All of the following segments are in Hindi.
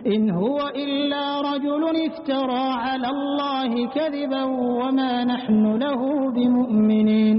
बिमबऊसीन इन हुवा इल्ला रजुलुन इफ्तरा अला अल्लाहि कदिबा वमा नहनु लहु बिमुमिनीन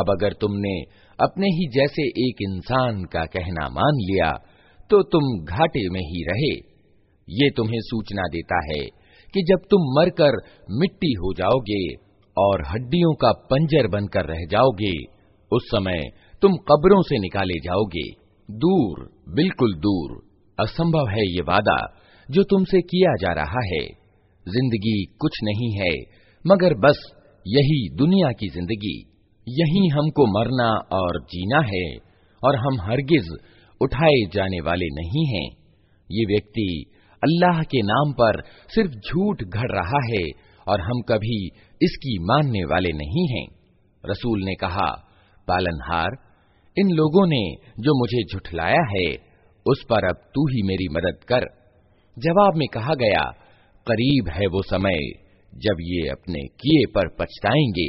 अब अगर तुमने अपने ही जैसे एक इंसान का कहना मान लिया तो तुम घाटे में ही रहे ये तुम्हें सूचना देता है कि जब तुम मरकर मिट्टी हो जाओगे और हड्डियों का पंजर बनकर रह जाओगे। उस समय तुम कब्रों से निकाले जाओगे। दूर, बिल्कुल दूर। असंभव है ये वादा जो तुमसे किया जा रहा है। ज़िंदगी कुछ नहीं है, मगर बस यही दुनिया की ज़िंदगी। यही हमको मरना और जीना है, और हम हरगिज उठाए जाने वाले नहीं हैं। ये व्यक्ति अल्लाह के नाम पर सिर्फ़ झूठ घड़ रहा है और हम कभी इसकी मानने वाले नहीं हैं रसूल ने कहा पालनहार इन लोगों ने जो मुझे झुठलाया है उस पर अब तू ही मेरी मदद कर जवाब में कहा गया करीब है वो समय जब ये अपने किए पर पछताएंगे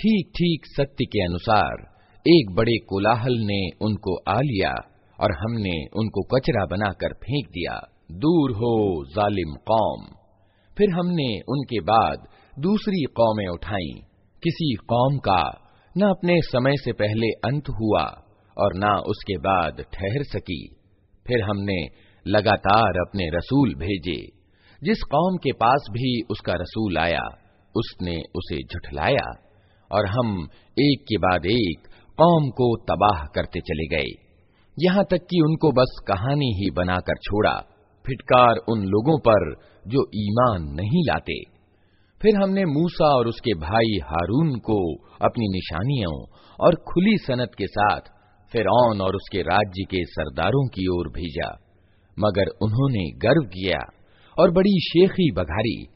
ठीक ठीक सत्य के अनुसार एक बड़े कोलाहल ने उनको आ लिया और हमने उनको कचरा बनाकर फेंक दिया। दूर हो, जालिम कौम। फिर हमने उनके बाद दूसरी कौमें उठाई। किसी कौम का न अपने समय से पहले अंत हुआ और न उसके बाद ठहर सकी। फिर हमने लगातार अपने रसूल भेजे। जिस कौम के पास भी उसका रसूल आया, उसने उसे झुठलाया और हम एक के बाद एक कौम को तबाह करते चले गए। यहाँ तक कि उनको बस कहानी ही बनाकर छोड़ा, फिटकार उन लोगों पर जो ईमान नहीं लाते। फिर हमने मूसा और उसके भाई हारून को अपनी निशानियों और खुली सनत के साथ फिरौन और उसके राज्य के सरदारों की ओर भेजा। मगर उन्होंने गर्व किया और बड़ी शेखी बघारी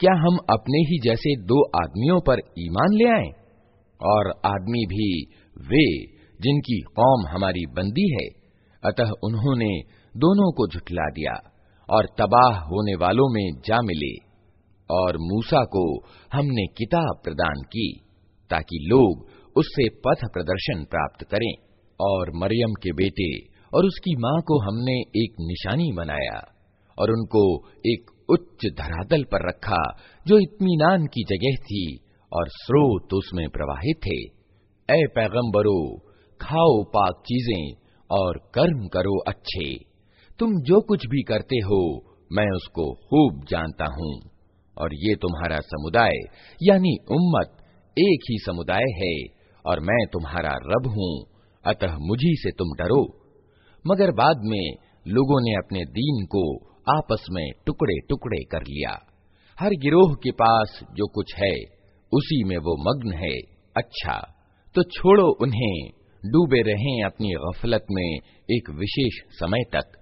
क्या हम अपने ही जैसे दो आदमियों पर ईमान ले आए? और आदमी भी वे जिनकी कौम हमारी बंदी है। अतः उन्होंने दोनों को झुठला दिया और तबाह होने वालों में जा मिले और मूसा को हमने किताब प्रदान की ताकि लोग उससे पथ प्रदर्शन प्राप्त करें और मरियम के बेटे और उसकी माँ को हमने एक निशानी बनाया और उनको एक उच्च धरातल पर रखा, जो इत्मीनान की जगह थी, और स्रोत उसमें प्रवाहित थे। ए पैगंबरो, खाओ पाक चीज़ें और कर्म करो अच्छे। तुम जो कुछ भी करते हो, मैं उसको खूब जानता हूँ। और ये तुम्हारा समुदाय, यानी उम्मत, एक ही समुदाय है, और मैं तुम्हारा रब हूँ, अतः मुझी से तुम डरो। मगर बाद में, लोगों ने अपने दीन को आपस में टुकड़े टुकड़े कर लिया। हर गिरोह के पास जो कुछ है, उसी में वो मग्न है। अच्छा तो छोड़ो उन्हें, डूबे रहें अपनी गफलत में एक विशेष समय तक।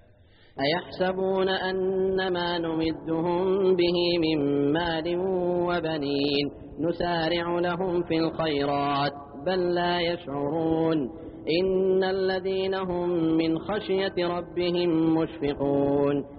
अयहसबून अन्नमा नुमिद्दुहुम बिही मिन मालिन व बनीन, नुसारिउ लहुम फिल खैरात, बल ला यशऊरून इन्नल्लज़ीन हुम मिन खशियति रब्बिहिम मुशफिकून।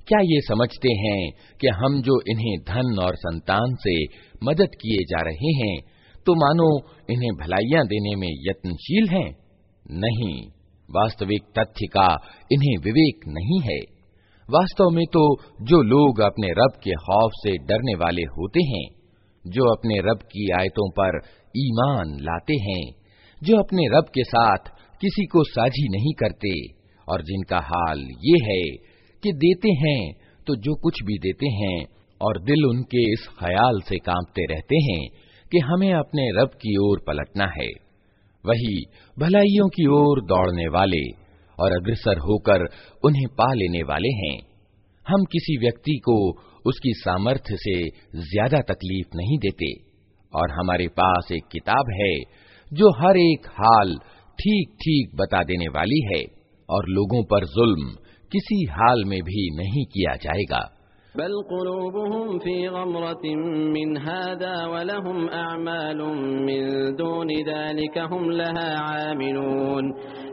क्या ये समझते हैं कि हम जो इन्हें धन और संतान से मदद किए जा रहे हैं तो मानो इन्हें भलाइयां देने में यत्नशील हैं नहीं वास्तविक तथ्य का इन्हें विवेक नहीं है वास्तव में तो जो लोग अपने रब के खौफ से डरने वाले होते हैं जो अपने रब की आयतों पर ईमान लाते हैं, जो अपने रब के साथ किसी को साझी नहीं करते, और जिनका हाल ये है कि देते हैं तो जो कुछ भी देते हैं, और दिल उनके इस ख्याल से कांपते रहते हैं कि हमें अपने रब की ओर पलटना है। वही भलाइयों की ओर दौड़ने वाले और अग्रसर होकर उन्हें पा लेने वाले हैं। हम किसी व्यक्ति को उसकी सामर्थ्य से ज़्यादा तकलीफ़ नहीं देते। और हमारे पास एक किताब है, जो हर एक हाल ठीक ठीक बता देने वाली है, और लोगों पर जुल्म किसी हाल में भी नहीं किया जाएगा। बल फ़ी मिन हादा वलहुम अअमालुम मिन दून ज़ालिका हुम लहा आमिलून हत्ता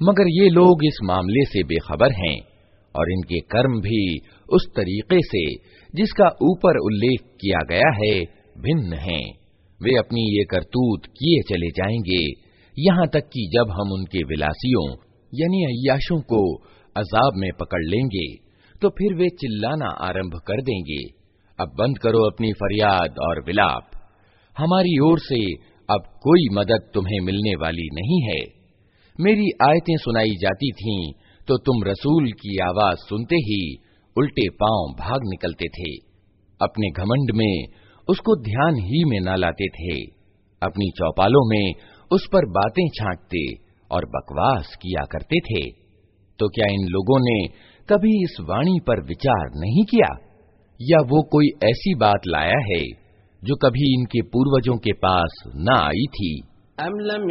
मगर ये लोग इस मामले से बेखबर हैं और इनके कर्म भी उस तरीके से जिसका ऊपर उल्लेख किया गया है भिन्न हैं वे अपनी ये करतूत किए चले जाएंगे यहाँ तक कि जब हम उनके विलासियों यानी अयाशों को अजाब में पकड़ लेंगे तो फिर वे चिल्लाना आरंभ कर देंगे। अब बंद करो अपनी फरियाद और विलाप। हमारी ओर से अब कोई मदद तुम्हें मिलने वाली नहीं है। मेरी आयतें सुनाई जाती थीं तो तुम रसूल की आवाज़ सुनते ही उल्टे पाँव भाग निकलते थे। अपने घमंड में उसको ध्यान ही में न लाते थे। अपनी चौपालों में उस पर बातें छांटते और बकवास किया करते थे। तो क्या इन लोगों ने कभी इस वाणी पर विचार नहीं किया? या वो कोई ऐसी बात लाया है, जो कभी इनके पूर्वजों के पास न आई थी? अम लम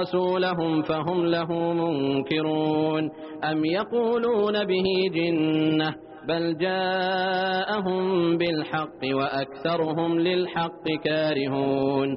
रसूलहुम फहुम लहू मुनकिरून। अम यकूलून बिही जिन्नह बल जाअहुम बिलहक़ व अक्सरुहुम लिलहक़ कारिहून।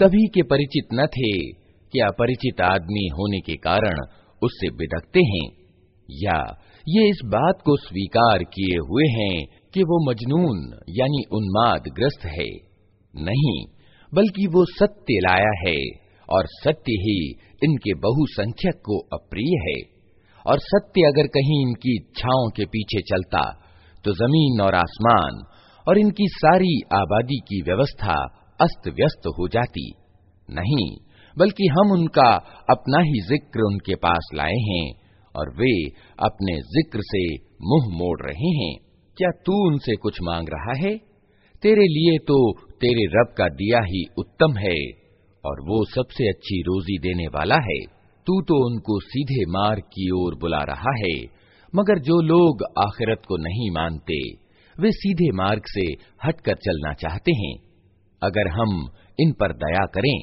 कभी के परिचित न थे। कि अपरिचित आदमी होने के कारण उससे बिदकते हैं? या ये इस बात को स्वीकार किए हुए हैं कि वो मजनून, यानी उन्माद ग्रस्त है? नहीं, बल्कि वो सत्य लाया है, और सत्य ही इनके बहुसंख्यक को अप्रिय है। और सत्य अगर कहीं इनकी इच्छाओं के पीछे चलता तो ज़मीन और आसमान और इनकी सारी आबादी की व्यवस्था अस्त व्यस्त हो जाती। नहीं, बल्कि हम उनका अपना ही ज़िक्र उनके पास लाए हैं और वे अपने ज़िक्र से मुँह मोड़ रहे हैं। क्या तू उनसे कुछ मांग रहा है? तेरे लिए तो तेरे रब का दिया ही उत्तम है और वो सबसे अच्छी रोजी देने वाला है। तू तो उनको सीधे मार्ग की ओर बुला रहा है, मगर जो लोग आखिरत को नहीं मानते, वे सीधे मार्ग से हटकर चलना चाहते हैं। अगर हम इन पर दया करें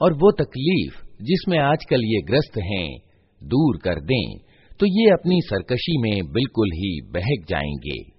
और वो तकलीफ़ जिसमें आजकल ये ग्रस्त हैं दूर कर दें तो ये अपनी सरकशी में बिल्कुल ही बहक जाएँगे।